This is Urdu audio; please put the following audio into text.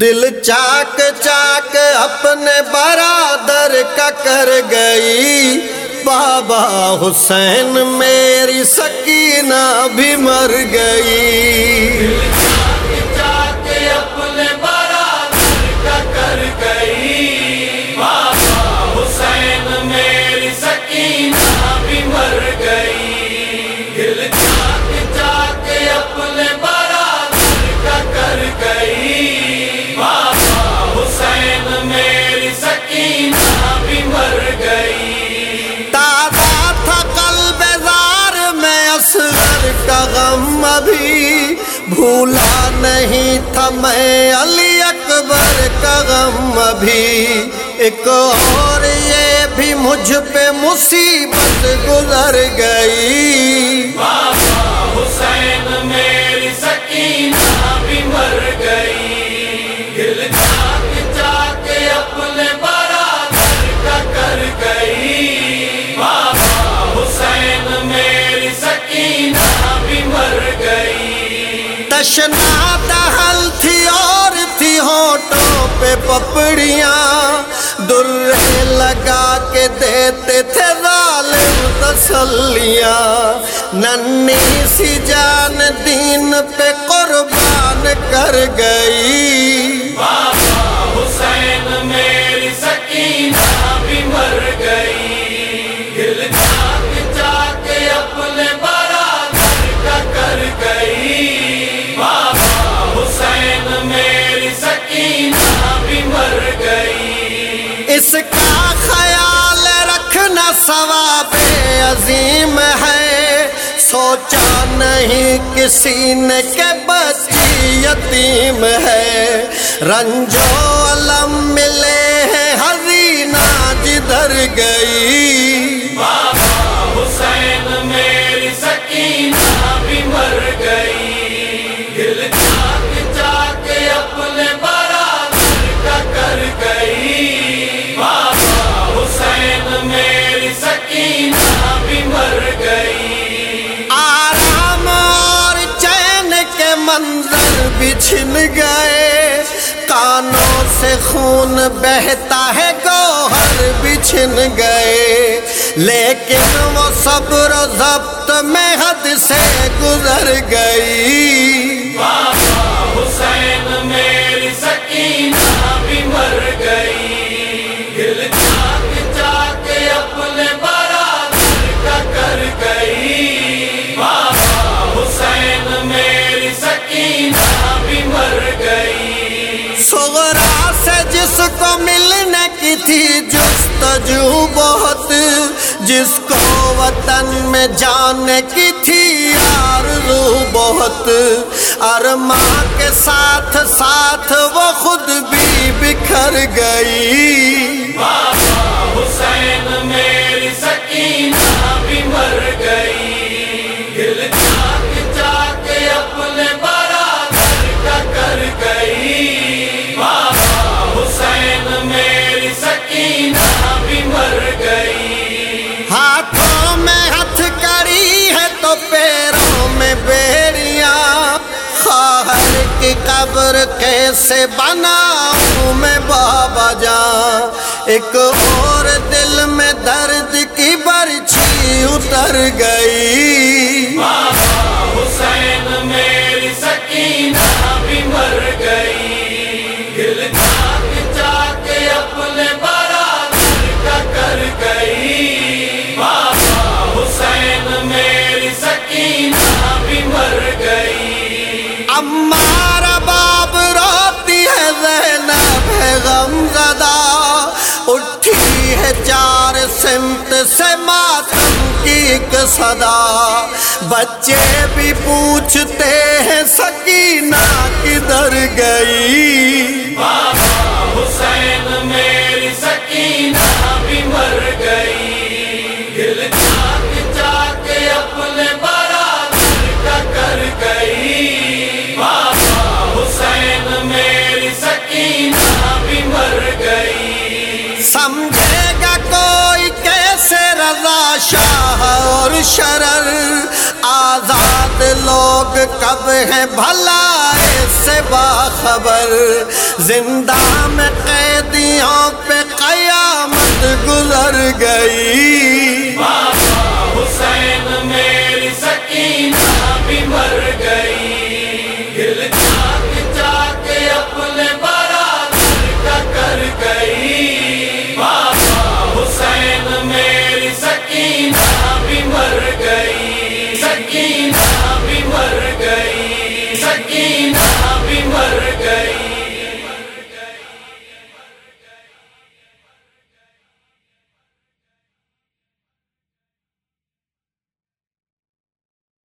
دل چاک چاک اپنے برادر کا کر گئی بابا حسین میری سکینہ بھی مر گئی بھولا نہیں تھا میں علی اکبر کا غم ابھی۔ ایک اور یہ بھی مجھ پہ مصیبت گزر گئی۔ تشنا دہل تھی اور تھی ہونٹوں پہ پپڑیاں درے لگا کے دیتے تھے ظالم تسلیاں ننی سی جان دین پہ قربان کر گئی رکھنا ثواب عظیم ہے۔ سوچا نہیں کسی نے کہ بچی یتیم ہے۔ رنجو علم ملے ہیں حزینہ جدھر گئی۔ چھن گئے کانوں سے خون بہتا ہے، گوہر بچھن گئے۔ لیکن وہ صبر و ضبط میں حد سے گزر گئی۔ تھی جستجو بہت، جس کو وطن میں جانے کی تھی آرزو بہت۔ ارماں کے ساتھ ساتھ وہ خود بھی بکھر گئی۔ پیروں میں بیڑیاں خواہر کی قبر کیسے بناؤں میں بابا جان؟ ایک اور دل میں درد کی برچھی اتر گئی۔ بابا حسین میری سکینہ بھی مر گئی۔ دل چاک چاک اپنے گئی امار باب روتی ہے، زینب ہے غم زدہ۔ اٹھی ہے چار سمت سے ماتم کی ایک صدا۔ بچے بھی پوچھتے ہیں، سکینہ کدھر گئی؟ بابا حسین میری شاہ اور شرر۔ آزاد لوگ کب ہیں بھلا سے باخبر۔ زندہ میں قیدیوں پہ قیامت گزر گئی۔